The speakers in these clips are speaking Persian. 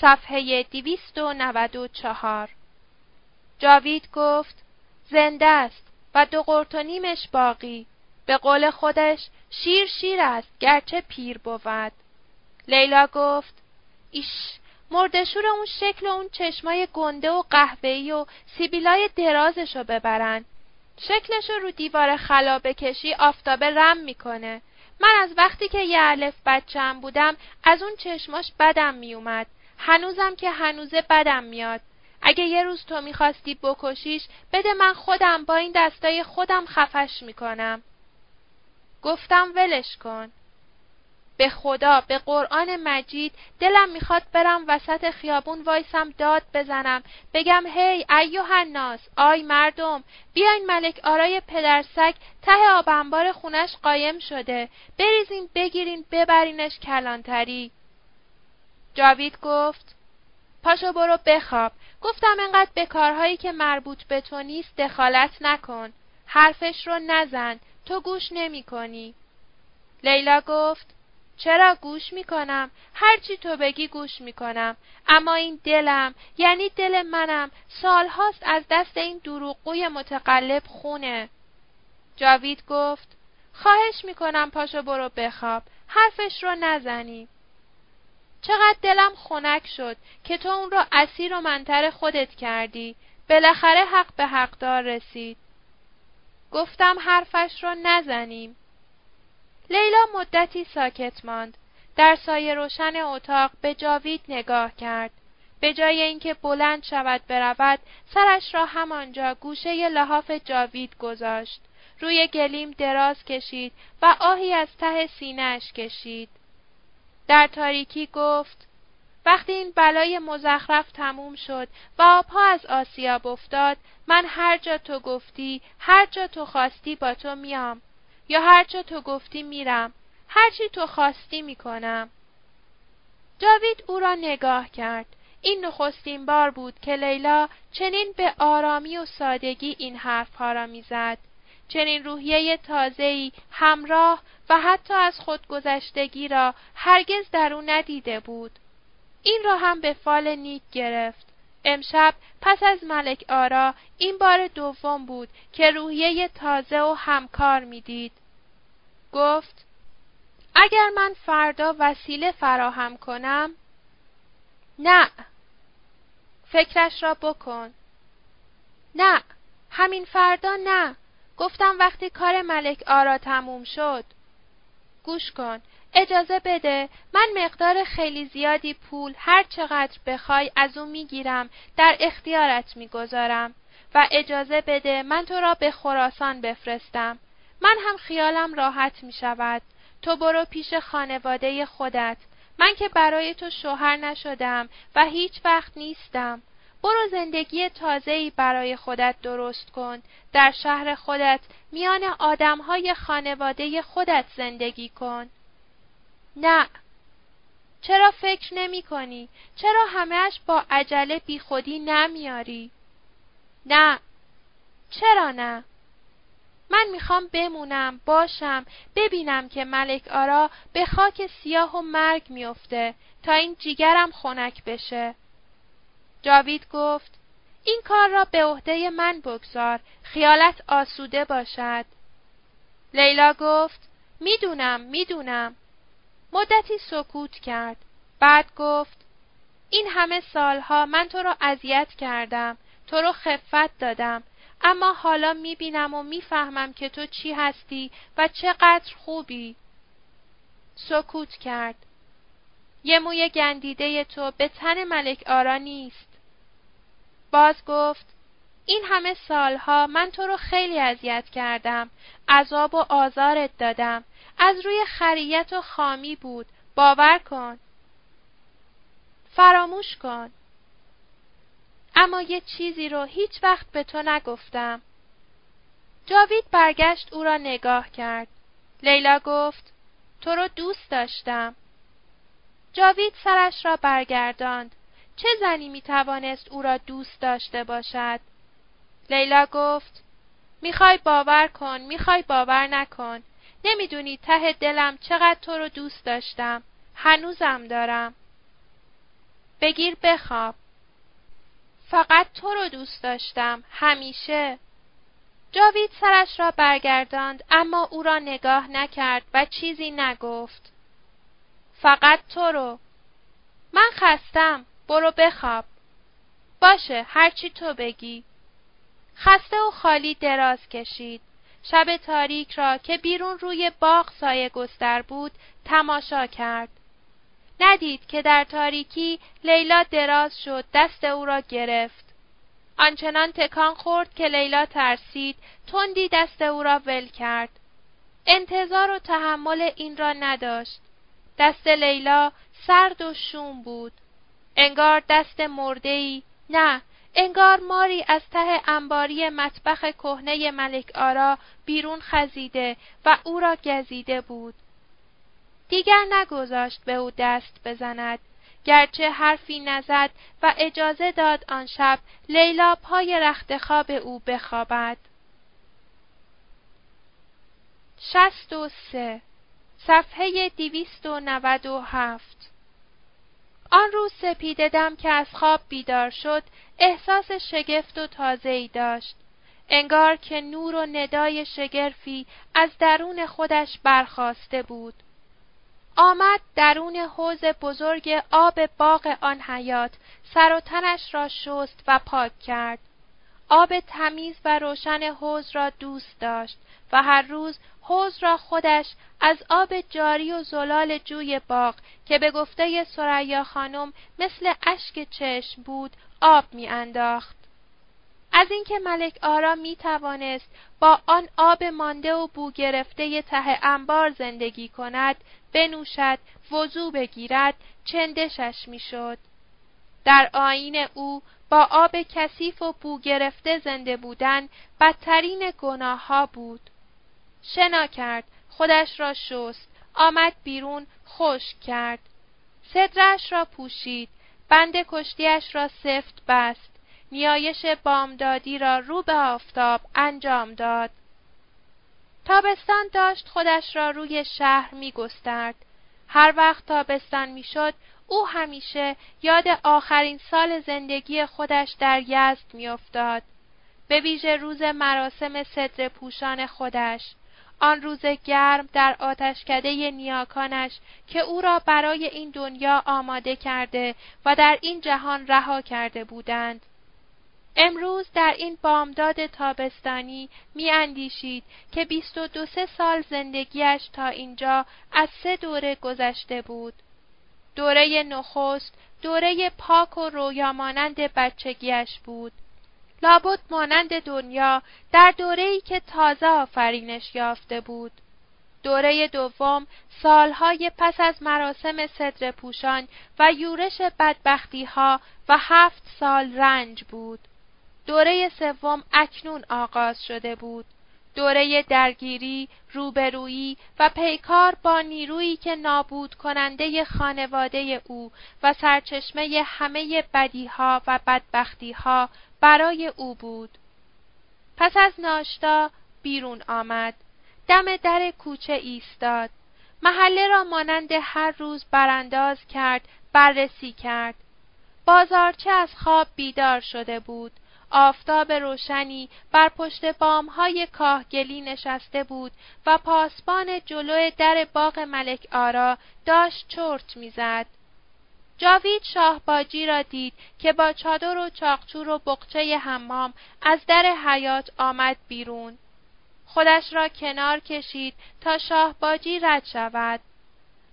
صفحه 294 جاوید گفت زنده است و دو قرت و نیمش باقی. به قول خودش شیر شیر است گرچه پیر بود. لیلا گفت ایش مردشور اون شکل و اون چشمای گنده و قهوه‌ای و سیبیلای درازشو ببرن. شکلشو رو دیوار خلا بکشی آفتابه رم می‌کنه. من از وقتی که یه الف بچم بودم از اون چشماش بدم میومد. هنوزم که هنوزه بدم میاد. اگه یه روز تو می‌خواستی بکشیش بده من خودم با این دستای خودم خفش می‌کنم. گفتم ولش کن. به خدا به قرآن مجید دلم می‌خواد برم وسط خیابون وایسم داد بزنم. بگم هی ایوه الناس آی مردم بیاین ملک آرای پدرسگ ته آب انبار خونش قایم شده. بریزین بگیرین ببرینش کلانتری. جاوید گفت پاشو برو بخواب. گفتم انقدر به کارهایی که مربوط به تو نیست دخالت نکن. حرفش رو نزن. تو گوش نمی کنی. لیلا گفت چرا گوش می‌کنم هرچی تو بگی گوش می‌کنم اما این دلم یعنی دل منم سالهاست از دست این دروغگوی متقلب خونه. جاوید گفت خواهش می‌کنم پاشو برو بخواب. حرفش رو نزنی. چقدر دلم خنک شد که تو اون را اسیر و منتر خودت کردی بالاخره حق به حقدار رسید گفتم حرفش را نزنیم لیلا مدتی ساکت ماند. در سایه روشن اتاق به جاوید نگاه کرد. به جای اینکه بلند شود برود، سرش را همانجا گوشه لحاف جاوید گذاشت. روی گلیم دراز کشید و آهی از ته سینهش کشید. در تاریکی گفت وقتی این بلای مزخرف تموم شد و آبها از آسیاب افتاد من هر جا تو گفتی هر جا تو خواستی با تو میام. یا هرچه تو گفتی میرم. هرچی تو خواستی می‌کنم. جاوید او را نگاه کرد. این نخستین بار بود که لیلا چنین به آرامی و سادگی این حرفها را می‌زد. چنین روحیه تازه‌ای همراه و حتی از خودگذشتگی را هرگز در او ندیده بود. این را هم به فال نیک گرفت. امشب پس از ملک آرا این بار دوم بود که روحیه تازه و همکار می‌دید. گفت اگر من فردا وسیله فراهم کنم نه. فکرش را بکن. نه. همین فردا نه. گفتم وقتی کار ملک آرا تموم شد. گوش کن. اجازه بده. من مقدار خیلی زیادی پول هر چقدر بخوای از او می‌گیرم در اختیارت می‌گذارم. و اجازه بده من تو را به خراسان بفرستم. من هم خیالم راحت می شود تو برو پیش خانواده خودت. من که برای تو شوهر نشدم و هیچ وقت نیستم. برو زندگی تازه‌ای برای خودت درست کن در شهر خودت میان آدمهای خانواده خودت زندگی کن نه چرا فکر نمی کنی؟ چرا همهش با عجله بیخودی نمیاری؟ نه چرا نه؟ من می‌خوام بمونم باشم ببینم که ملک آرا به خاک سیاه و مرگ میافته تا این جیگرم خنک بشه جاوید گفت این کار را به عهده من بگذار خیالت آسوده باشد لیلا گفت می‌دونم می‌دونم مدتی سکوت کرد. بعد گفت این همه سالها من تو را اذیت کردم. تو رو خفت دادم. اما حالا می‌بینم و می‌فهمم که تو چی هستی و چقدر خوبی. سکوت کرد. یه موی گندیده تو به تن ملک آرا نیست. باز گفت این همه سالها من تو رو خیلی اذیت کردم. عذاب و آزارت دادم. از روی خریت و خامی بود. باور کن. فراموش کن. اما یه چیزی رو هیچ وقت به تو نگفتم. جاوید برگشت او را نگاه کرد. لیلا گفت تو رو دوست داشتم. جاوید سرش را برگرداند. چه زنی می توانست او را دوست داشته باشد؟ لیلا گفت می‌خوای باور کن می‌خوای باور نکن. نمی‌دونی ته دلم چقدر تو رو دوست داشتم. هنوزم دارم. بگیر بخواب. فقط تو رو دوست داشتم همیشه. جاوید سرش را برگرداند اما او را نگاه نکرد و چیزی نگفت. فقط تو رو. من خستم. برو بخواب. باشه هرچی تو بگی. خسته و خالی دراز کشید. شب تاریک را که بیرون روی باغ سایه گستر بود تماشا کرد. ندید که در تاریکی لیلا دراز شد دست او را گرفت. آنچنان تکان خورد که لیلا ترسید تندی دست او را ول کرد. انتظار و تحمل این را نداشت. دست لیلا سرد و شوم بود. انگار دست مرده‌ای. نه انگار ماری از ته انباری مطبخ کهنه ملک آرا بیرون خزیده و او را گزیده بود. دیگر نگذاشت به او دست بزند. گرچه حرفی نزد و اجازه داد آن شب لیلا پای رخت خواب او بخوابد. شست و سه صفحه دیویست و نود و هفت. آن روز سپیددم که از خواب بیدار شد احساس شگفت و ای داشت. انگار که نور و ندای شگرفی از درون خودش برخاسته بود. آمد درون حوز بزرگ آب باغ آن حیات سر و تنش را شست و پاک کرد. آب تمیز و روشن حوز را دوست داشت و هر روز حوز را خودش از آب جاری و زلال جوی باغ که به گفته سریا خانم مثل اشک چشم بود آب میانداخت. از اینکه ملک آرا می توانست با آن آب مانده و بو گرفته ته انبار زندگی کند بنوشد وضو بگیرد چندشش می‌شد در آیین او با آب کثیف و بو گرفته زنده بودن بدترین گناه ها بود. شنا کرد خودش را شست آمد بیرون خشک کرد. صدرش را پوشید بند کشتیش را سفت بست. نیایش بامدادی را رو به آفتاب انجام داد. تابستان داشت خودش را روی شهر می گسترد. هر وقت تابستان می‌شد او همیشه یاد آخرین سال زندگی خودش در یزد میافتاد. به ویژه روز مراسم صدر پوشان خودش. آن روز گرم در آتشکده نیاکانش که او را برای این دنیا آماده کرده و در این جهان رها کرده بودند. امروز در این بامداد تابستانی می اندیشید که بیست و دو سه سال زندگیش تا اینجا از سه دوره گذشته بود. دوره نخست دوره پاک و رویامانند بچگیش بود. لابد مانند دنیا در دوره‌ای که تازه آفرینش یافته بود. دوره دوم سالهای پس از مراسم صدر پوشان و یورش بدبختی ها و هفت سال رنج بود. دوره سوم اکنون آغاز شده بود. دوره درگیری، روبرویی و پیکار با نیرویی که نابود کننده خانواده او و سرچشمه همه بدیها و بدبختیها برای او بود. پس از ناشتا بیرون آمد. دم در کوچه ایستاد. محله را مانند هر روز برانداز کرد، بررسی کرد. بازارچه از خواب بیدار شده بود. آفتاب روشنی بر پشت بامهای کاهگلی نشسته بود و پاسبان جلو در باغ ملک آرا داشت چرت می‌زد. جاوید شاهباجی را دید که با چادر و چاقچور و بقچه حمام از در حیات آمد بیرون. خودش را کنار کشید تا شاهباجی رد شود.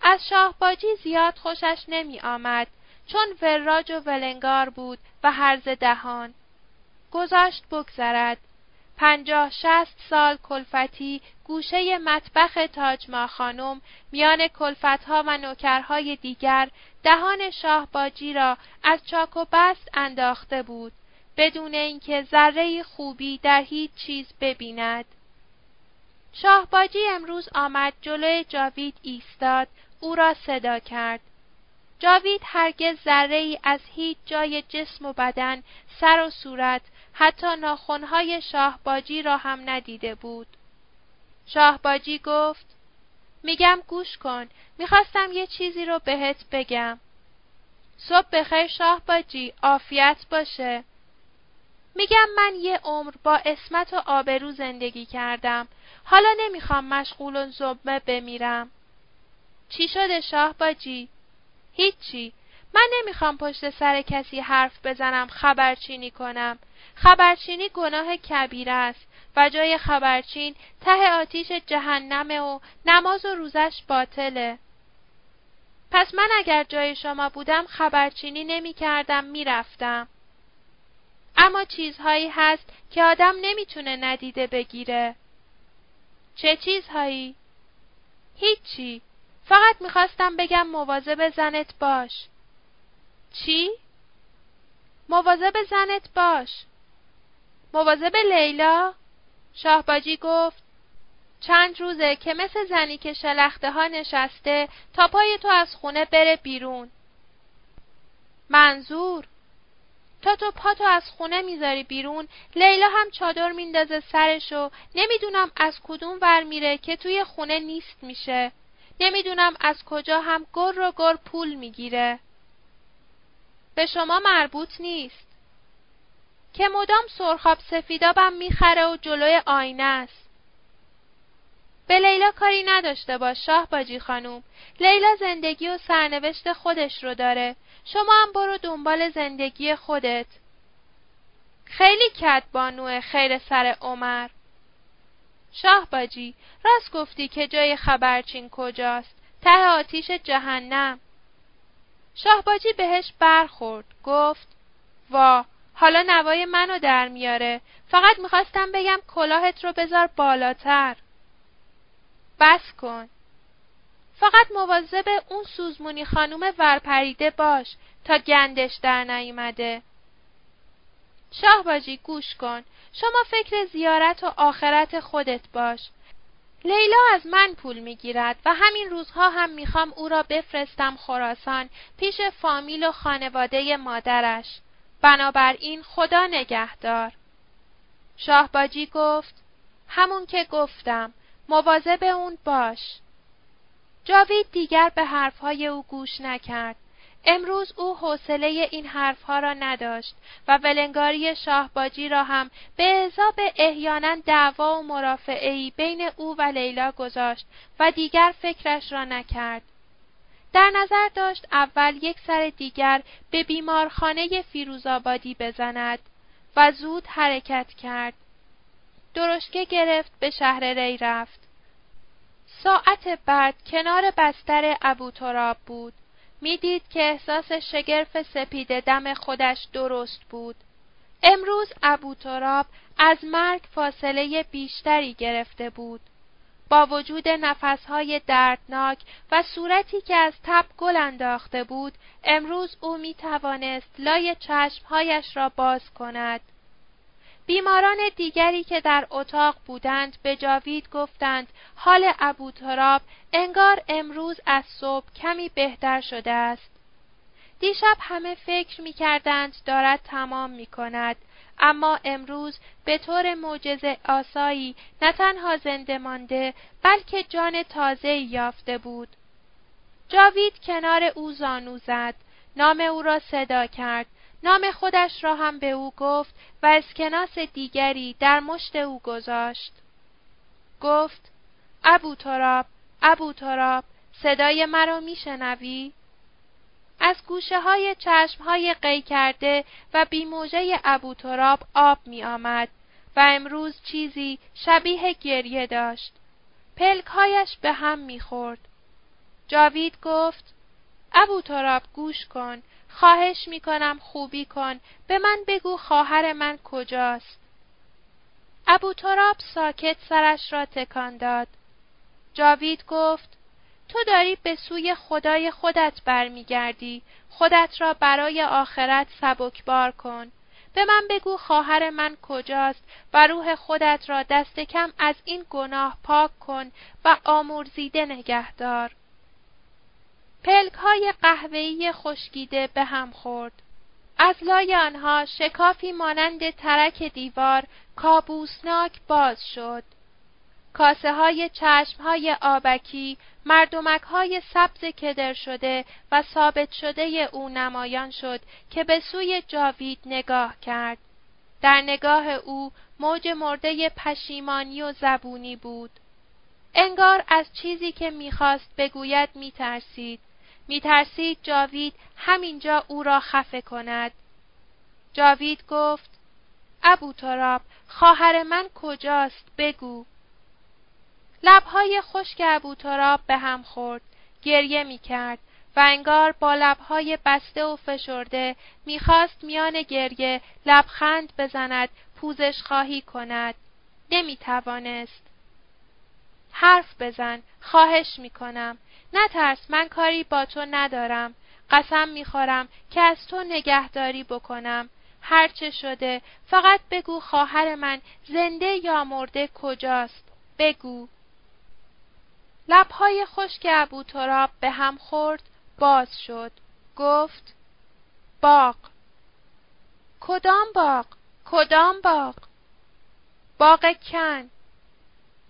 از شاهباجی زیاد خوشش نمی آمد چون وراج و ولنگار بود و هرز دهان. گذاشت بگذرد. پنجاه شست سال کلفتی گوشه مطبخ تاجما خانم میان کلفتها و نوکرهای دیگر دهان شاهباجی را از چاک و بست انداخته بود. بدون اینکه ذره خوبی در هیچ چیز ببیند. شاهباجی امروز آمد جلوی جاوید ایستاد. او را صدا کرد. جاوید هرگز ذره از هیچ جای جسم و بدن سر و صورت حتی ناخونهای شاهباجی را هم ندیده بود. شاهباجی گفت میگم گوش کن می‌خواستم یه چیزی رو بهت بگم. صبح بخیر شاه باجی عافیت باشه. میگم من یه عمر با اسمت و آبرو زندگی کردم. حالا نمی‌خوام مشغول و زبمه بمیرم. چی شده شاه باجی هیچی. من نمی‌خوام پشت سر کسی حرف بزنم خبرچینی کنم خبرچینی گناه کبیر است و جای خبرچین ته آتیش جهنمه و نماز و روزش باطله پس من اگر جای شما بودم خبرچینی نمی کردم می رفتم. اما چیزهایی هست که آدم نمی‌تونه ندیده بگیره. چه چیزهایی؟ هیچی. فقط می‌خواستم بگم مواظب زنت باش. چی؟ مواظب زنت باش. مواظب لیلا؟ شاهباجی گفت چند روزه که مثل زنی که شلخته ها نشسته تا پای تو از خونه بره بیرون. منظور تا تو پاتو از خونه می‌ذاری بیرون لیلا هم چادر میندازه سرشو نمی‌دونم از کدوم ور میره که توی خونه نیست میشه نمی‌دونم از کجا هم گر و گر پول می‌گیره به شما مربوط نیست. که مدام سرخاب سفیدابم می‌خره و جلوی آینه است. به لیلا کاری نداشته باش شاه باجی خانوم. لیلا زندگی و سرنوشت خودش رو داره. شما هم برو دنبال زندگی خودت. خیلی کت بانوه خیر سر عمر. شاه باجی راست گفتی که جای خبرچین کجاست؟ ته آتیش جهنم. شاه باجی بهش برخورد گفت وا حالا نوای منو در میاره. فقط می‌خواستم بگم کلاهت رو بذار بالاتر. بس کن. فقط مواظب اون سوزمونی خانوم ورپریده باش تا گندش در نیومده. شاه باجی گوش کن. شما فکر زیارت و آخرت خودت باش. لیلا از من پول می‌گیرد و همین روزها هم می‌خوام او را بفرستم خراسان پیش فامیل و خانواده مادرش. بنابراین خدا نگهدار. شاهباجی گفت همون که گفتم مواظب اون باش. جاوید دیگر به حرفهای او گوش نکرد. امروز او حوصله این حرفها را نداشت و ولنگاری شاهباجی را هم به حساب احیانا دعوا و مرافعهای بین او و لیلا گذاشت و دیگر فکرش را نکرد. در نظر داشت اول یک سر دیگر به بیمارخانه فیروزآبادی بزند و زود حرکت کرد. درشکه گرفت به شهر ری رفت. ساعت بعد کنار بستر ابوتراب بود. می‌دید که احساس شگرف سپید دم خودش درست بود. امروز ابوتراب از مرگ فاصله بیشتری گرفته بود. با وجود نفسهای دردناک و صورتی که از تب گل انداخته بود امروز او می توانست لای چشمهایش را باز کند. بیماران دیگری که در اتاق بودند به جاوید گفتند حال ابوتراب انگار امروز از صبح کمی بهتر شده است. دیشب همه فکر می کردند دارد تمام می کند اما امروز به طور معجزه آسایی نه تنها زنده مانده بلکه جان تازه یافته بود. جاوید کنار او زانو زد، نام او را صدا کرد نام خودش را هم به او گفت و اسکناس دیگری در مشت او گذاشت. گفت ابو تراب ابو تراب صدای مرا میشنوی؟ از گوشه های چشم های قی کرده و بیموجه ابو تراب آب می آمد و امروز چیزی شبیه گریه داشت. پلکهایش به هم می خورد. جاوید گفت ابو تراب گوش کن خواهش می‌کنم خوبی کن. به من بگو خواهر من کجاست. ابو تراب ساکت سرش را تکان داد. جاوید گفت تو داری به سوی خدای خودت برمیگردی. خودت را برای آخرت سبکبار کن. به من بگو خواهر من کجاست و روح خودت را دست کم از این گناه پاک کن و آمرزیده نگهدار. پلک های قهوه‌ای خشکیده به هم خورد. از لای آنها شکافی مانند ترک دیوار کابوسناک باز شد. کاسه های چشم های آبکی، مردمک های سبز کدر شده و ثابت شده او نمایان شد که به سوی جاوید نگاه کرد. در نگاه او موج مرده پشیمانی و زبونی بود. انگار از چیزی که می‌خواست بگوید میترسید. میترسید جاوید همینجا او را خفه کند. جاوید گفت ابو تراب خواهر من کجاست؟ بگو. لبهای خشک ابو تراب به هم خورد گریه می کرد و انگار با لبهای بسته و فشرده می‌خواست میان گریه لبخند بزند پوزش خواهی کند. نمی توانست حرف بزن خواهش می کنم نترس من کاری با تو ندارم. قسم می‌خورم که از تو نگهداری بکنم. هرچه شده فقط بگو خواهر من زنده یا مرده کجاست. بگو. لبهای خشک ابو تراب به هم خورد باز شد. گفت باغ. کدام باغ؟ کدام باغ؟ باغ کن.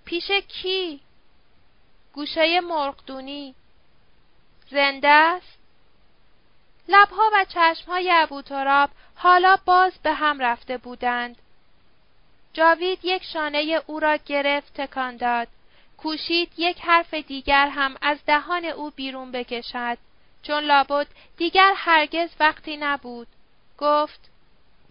پیش کی؟ گوشه مرغدونی زنده است لبها و چشمهای ابو تراب حالا باز به هم رفته بودند. جاوید یک شانه او را گرفت تکان داد. کوشید یک حرف دیگر هم از دهان او بیرون بکشد. چون لابد دیگر هرگز وقتی نبود. گفت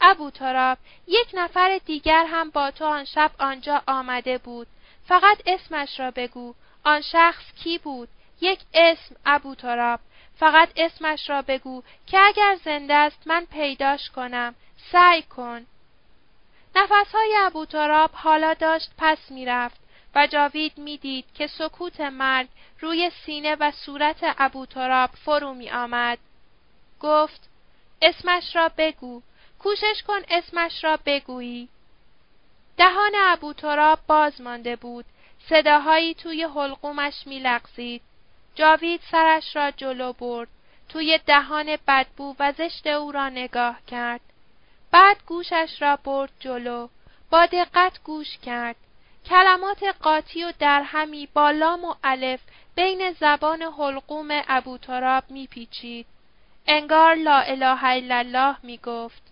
ابو تراب یک نفر دیگر هم با تو آن شب آنجا آمده بود. فقط اسمش را بگو. آن شخص کی بود؟ یک اسم ابو تراب. فقط اسمش را بگو که اگر زنده است من پیداش کنم سعی کن نفسهای ابوتراب حالا داشت پس می‌رفت و جاوید می‌دید که سکوت مرگ روی سینه و صورت ابوتراب فرو می آمد. گفت اسمش را بگو کوشش کن اسمش را بگویی دهان ابوتراب باز مانده بود صداهایی توی حلقومش میلغزید جاوید سرش را جلو برد. توی دهان بدبو و زشت او را نگاه کرد. بعد گوشش را برد جلو. با دقت گوش کرد. کلمات قاطی و درهمی با لام و الف بین زبان حلقوم ابو تراب میپیچید. انگار لا اله الا الله می‌گفت.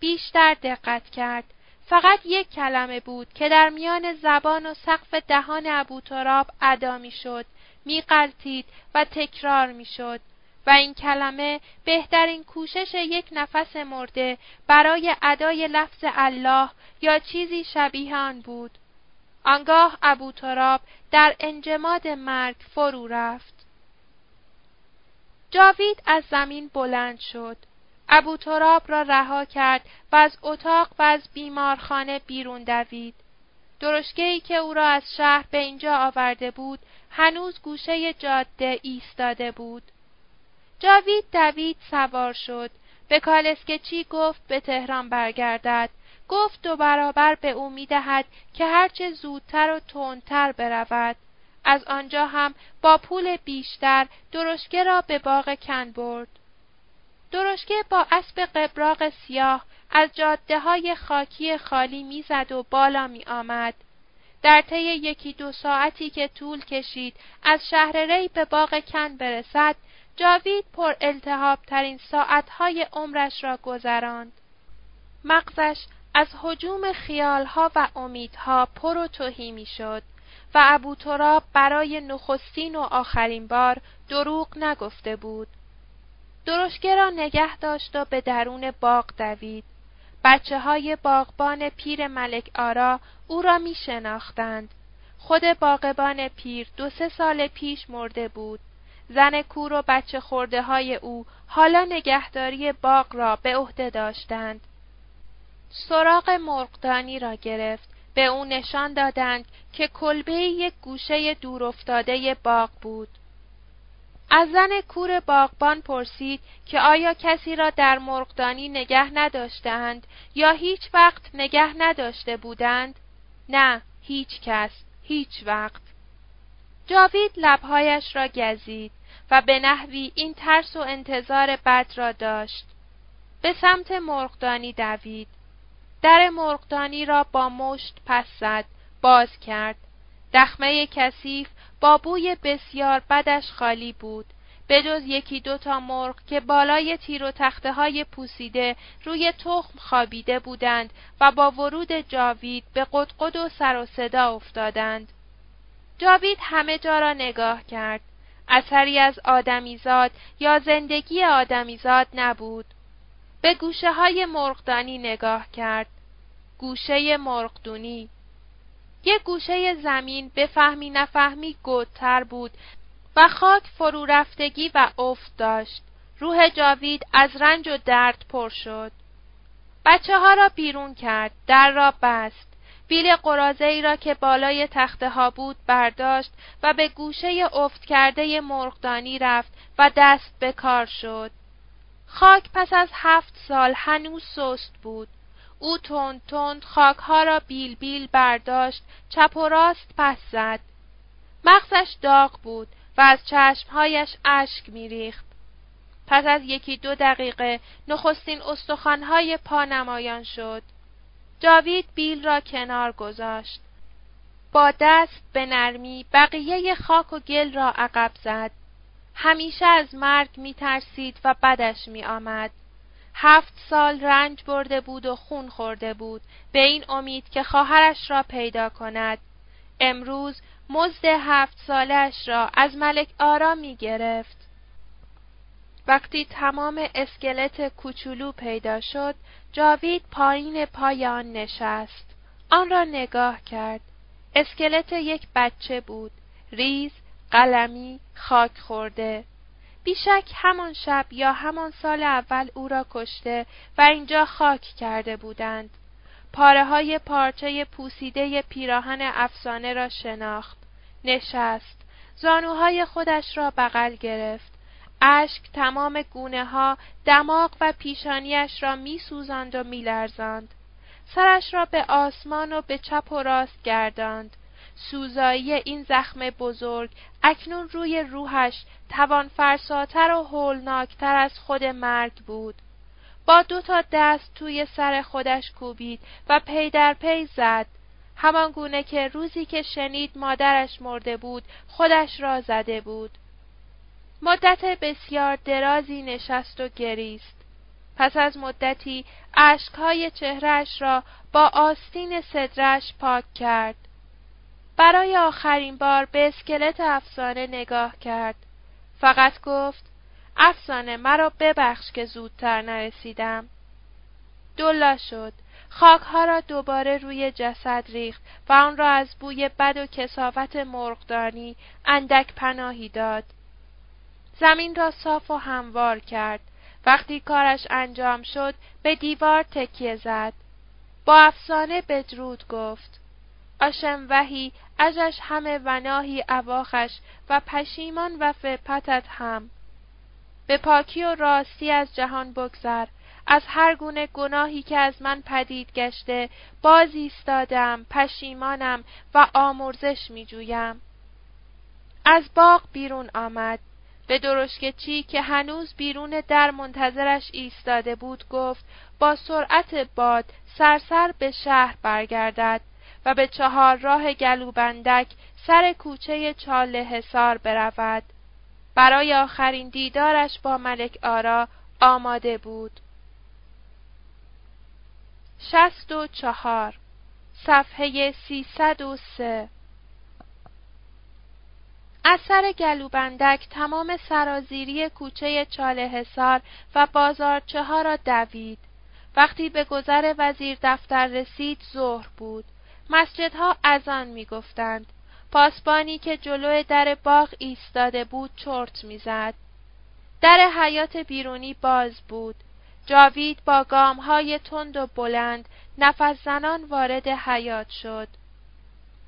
بیشتر دقت کرد. فقط یک کلمه بود که در میان زبان و سقف دهان ابو تراب ادا می‌شد میقلتید و تکرار می‌شد و این کلمه بهترین کوشش یک نفس مرده برای ادای لفظ الله یا چیزی شبیه آن بود. آنگاه ابو تراب در انجماد مرگ فرو رفت. جاوید از زمین بلند شد. ابو تراب را رها کرد و از اتاق و از بیمارخانه بیرون دوید. درشگهی که او را از شهر به اینجا آورده بود هنوز گوشه جاده ایستاده بود. جاوید دوید سوار شد. به کالسکچی گفت به تهران برگردد. گفت دو برابر به او می‌دهد که هرچه زودتر و تندتر برود. از آنجا هم با پول بیشتر درشکه را به باغ کن برد. درشکه با اسب قبراق سیاه از جاده های خاکی خالی می‌زد و بالا می آمد. در طی یکی دو ساعتی که طول کشید از شهر ری به باغ کن برسد جاوید پر التحاب ترین ساعتهای عمرش را گذراند. مغزش از حجوم خیالها و امیدها پر و توهی می‌شد و ابو تراب برای نخستین و آخرین بار دروغ نگفته بود. درشگه را نگه داشت و به درون باغ دوید. بچه های باغبان پیر ملک آرا او را می شناختند. خود باغبان پیر دو سه سال پیش مرده بود. زن کور و بچه خورده های او حالا نگهداری باغ را به عهده داشتند. سراغ مرغدانی را گرفت. به او نشان دادند که کلبه یک گوشه دورافتاده باغ بود. از زن کور باغبان پرسید که آیا کسی را در مرغدانی نگه نداشتند یا هیچ وقت نگه نداشته بودند؟ نه، هیچ کس، هیچ وقت. جاوید لبهایش را گزید و به نحوی این ترس و انتظار بد را داشت. به سمت مرغدانی دوید. در مرغدانی را با مشت پس زد، باز کرد. دخمه کثیف با بوی بسیار بدش خالی بود بجز یکی دو تا مرغ که بالای تیر و تخته های پوسیده روی تخم خوابیده بودند و با ورود جاوید به قدقد و سر و صدا افتادند. جاوید همه جا را نگاه کرد. اثری از آدمیزاد یا زندگی آدمیزاد نبود. به گوشه های مرغدانی نگاه کرد. گوشه مرغدونی. یک گوشه زمین به فهمی نفهمی گودتر بود و خاک فرو رفتگی و افت داشت. روح جاوید از رنج و درد پر شد. بچه ها را بیرون کرد، در را بست. بیل قرازه ای را که بالای تخته ها بود برداشت و به گوشه افت کرده مرغدانی رفت و دست به کار شد. خاک پس از هفت سال هنوز سست بود. او تند تند خاکها را بیل بیل برداشت، چپ و راست پس زد. مغزش داغ بود و از چشمهایش اشک میریخت. پس از یکی دو دقیقه نخستین استخوانهای پا نمایان شد. جاوید بیل را کنار گذاشت. با دست به نرمی بقیه خاک و گل را عقب زد. همیشه از مرگ می ترسید و بدش می آمد. هفت سال رنج برده بود و خون خورده بود به این امید که خواهرش را پیدا کند. امروز مزد هفت سالش را از ملک آرا می گرفت. وقتی تمام اسکلت کوچولو پیدا شد، جاوید پایین پای آن نشست. آن را نگاه کرد. اسکلت یک بچه بود. ریز، قلمی، خاک خورده. بیشک همان شب یا همان سال اول او را کشته و اینجا خاک کرده بودند. پاره های پارچه پوسیده پیراهن افسانه را شناخت. نشست. زانوهای خودش را بغل گرفت. اشک تمام گونه ها دماغ و پیشانیش را می و می لرزند. سرش را به آسمان و به چپ و راست گرداند. سوزایی این زخم بزرگ اکنون روی روحش توان فرساتر و هولناکتر از خود مرگ بود. با دو تا دست توی سر خودش کوبید و پی در پی زد. همان گونه که روزی که شنید مادرش مرده بود خودش را زده بود. مدت بسیار درازی نشست و گریست. پس از مدتی اشکهای چهرش را با آستین صدرش پاک کرد. برای آخرین بار به اسکلت افسانه نگاه کرد. فقط گفت افسانه مرا ببخش که زودتر نرسیدم. دلا شد. خاکها را دوباره روی جسد ریخت و آن را از بوی بد و کسافت مرغدانی اندک پناهی داد. زمین را صاف و هموار کرد. وقتی کارش انجام شد به دیوار تکیه زد. با افسانه بدرود گفت. آشم وحی اجش همه وناهی اواخش و پشیمان و فپتت هم. به پاکی و راستی از جهان بگذر از هر گونه گناهی که از من پدید گشته باز ایستادم پشیمانم و آمرزش می جویم. از باغ بیرون آمد به درشک چی که هنوز بیرون در منتظرش ایستاده بود گفت با سرعت باد سرسر به شهر برگردد و به چهار راه گلوبندک سر کوچه چاله حسار برود برای آخرین دیدارش با ملک آرا آماده بود شست و چهار صفحه سیصد و سه از سر گلوبندک تمام سرازیری کوچه چاله حسار و بازارچه ها را دوید. وقتی به گذر وزیر دفتر رسید ظهر بود. مسجدها از آن می گفتند. پاسبانی که جلو در باغ ایستاده بود چرت می‌زد. در حیات بیرونی باز بود. جاوید با های تند و بلند نفس زنان وارد حیات شد.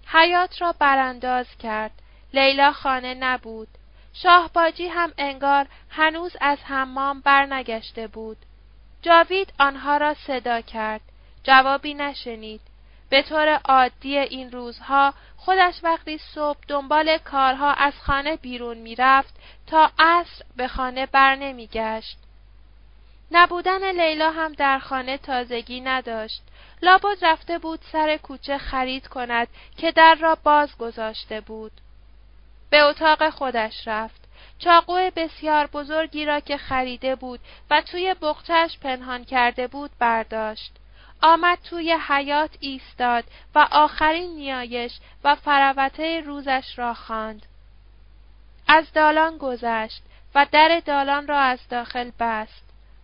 حیات را برانداز کرد. لیلا خانه نبود. شاهباجی هم انگار هنوز از حمام برنگشته بود. جاوید آنها را صدا کرد. جوابی نشنید. به طور عادی این روزها خودش وقتی صبح دنبال کارها از خانه بیرون می‌رفت تا عصر به خانه بر نمی گشت. نبودن لیلا هم در خانه تازگی نداشت. لابد رفته بود سر کوچه خرید کند که در را باز گذاشته بود. به اتاق خودش رفت. چاقو بسیار بزرگی را که خریده بود و توی بغچش پنهان کرده بود برداشت. آمد توی حیات ایستاد و آخرین نیایش و فروته روزش را خواند. از دالان گذشت و در دالان را از داخل بست.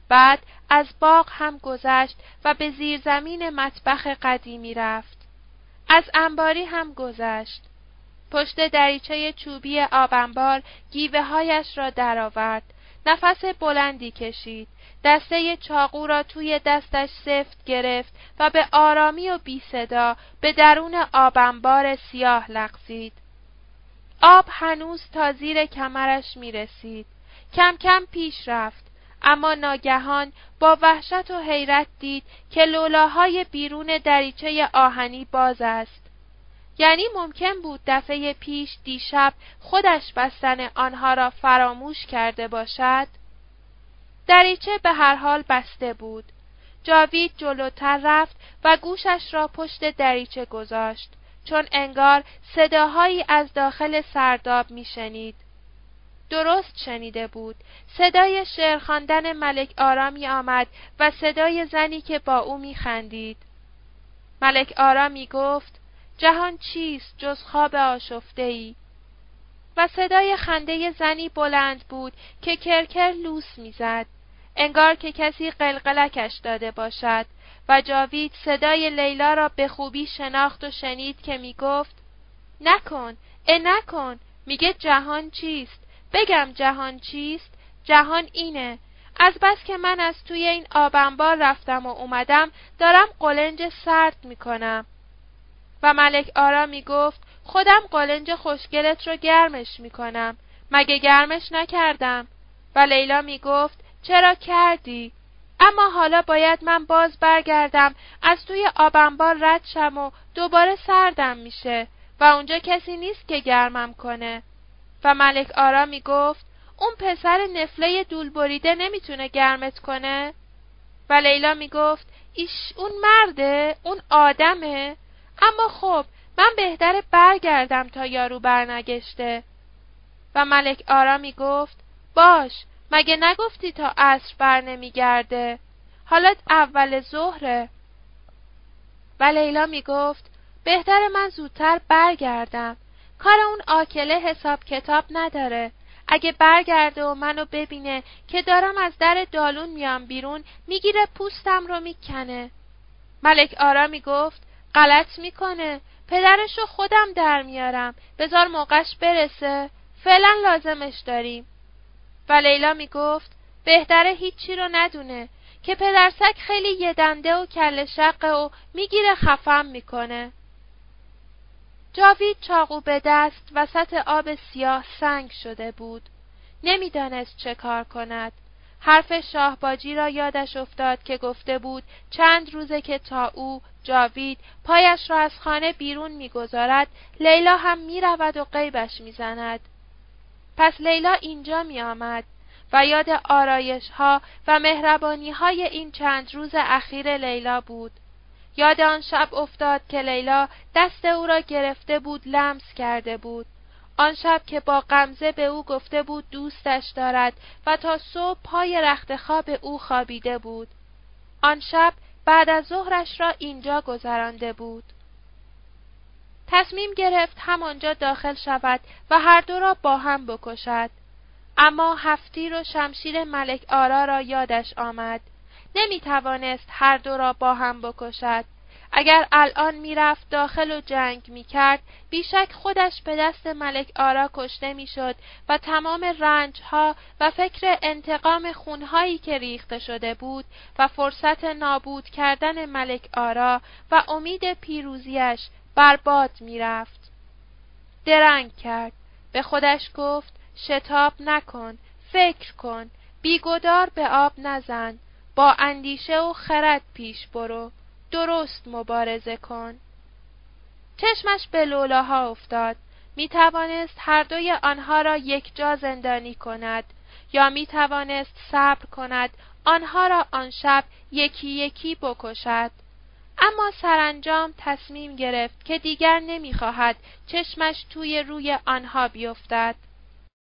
بعد از باغ هم گذشت و به زیرزمین مطبخ قدیمی رفت. از انباری هم گذشت. پشت دریچه چوبی آبنبار گیوه هایش را درآورد. نفس بلندی کشید. دسته چاقو را توی دستش سفت گرفت و به آرامی و بی صدا به درون آبنبار سیاه لغزید. آب هنوز تا زیر کمرش می رسید. کم کم پیش رفت. اما ناگهان با وحشت و حیرت دید که لولاهای بیرون دریچه آهنی باز است. یعنی ممکن بود دفعه پیش دیشب خودش بستن آنها را فراموش کرده باشد؟ دریچه به هر حال بسته بود. جاوید جلوتر رفت و گوشش را پشت دریچه گذاشت چون انگار صداهایی از داخل سرداب میشنید. درست شنیده بود. صدای شعر خواندن ملک آرامی آمد و صدای زنی که با او میخندید. ملک آرامی گفت جهان چیست جز خواب آشفته ای؟ و صدای خنده زنی بلند بود که کرکر لوس می‌زد. انگار که کسی قلقلکش داده باشد. و جاوید صدای لیلا را به خوبی شناخت و شنید که می گفت نکن اه نکن. میگه جهان چیست؟ بگم جهان چیست؟ جهان اینه. از بس که من از توی این آبنبار رفتم و اومدم دارم قلنج سرد می‌کنم. و ملک آرا می گفت خودم قلنج خوشگلت رو گرمش می‌کنم. مگه گرمش نکردم؟ و لیلا می گفت چرا کردی؟ اما حالا باید من باز برگردم از توی آبنبار رد شم و دوباره سردم میشه و اونجا کسی نیست که گرمم کنه. و ملک آرا می گفت اون پسر نفله دول بریده نمی‌تونه گرمت کنه؟ و لیلا می گفت ایش اون مرده اون آدمه. اما خب من بهتره برگردم تا یارو برنگشته. و ملک آرا می گفت باش مگه نگفتی تا عصر بر نمیگرده؟ حالت اول ظهره. و لیلا می گفت بهتر من زودتر برگردم. کار اون آکله حساب کتاب نداره. اگه برگرده و منو ببینه که دارم از در دالون میام بیرون می‌گیره پوستم رو می‌کنه. ملک آرا می‌گفت غلط می‌کنه پدرشو خودم در میارم بزار موقعش برسه فعلا لازمش داریم و لیلا می گفت بهتره هیچی رو ندونه که پدرسک خیلی یدنده و کل شقه و می‌گیره خفم می‌کنه. جاوید چاقو به دست وسط آب سیاه سنگ شده بود. نمی‌دانست چه کار کند. حرف شاهباجی را یادش افتاد که گفته بود چند روزه که تا او جاوید پایش را از خانه بیرون می‌گذارد لیلا هم می‌رود و غیبش می‌زند پس لیلا اینجا می آمد و یاد آرایش ها و مهربانی های این چند روز اخیر لیلا بود. یاد آن شب افتاد که لیلا دست او را گرفته بود لمس کرده بود. آن شب که با غمزه به او گفته بود دوستش دارد و تا صبح پای رخت خواب او خوابیده بود. آن شب بعد از ظهرش را اینجا گذرانده بود. تصمیم گرفت همانجا داخل شود و هر دو را با هم بکشد. اما هفتیر و شمشیر ملک آرا را یادش آمد. نمی توانست هر دو را با هم بکشد. اگر الان می‌رفت داخل و جنگ می کرد بیشک خودش به دست ملک آرا کشته می‌شد و تمام رنج ها و فکر انتقام خونهایی که ریخته شده بود و فرصت نابود کردن ملک آرا و امید پیروزیش برباد می‌رفت. درنگ کرد. به خودش گفت شتاب نکن. فکر کن. بیگدار به آب نزن. با اندیشه و خرد پیش برو. درست مبارزه کن. چشمش به لولاها افتاد. می توانست هر دوی آنها را یک جا زندانی کند یا می توانست صبر کند آنها را آن شب یکی یکی بکشد اما سرانجام تصمیم گرفت که دیگر نمی‌خواهد چشمش توی روی آنها بیفتد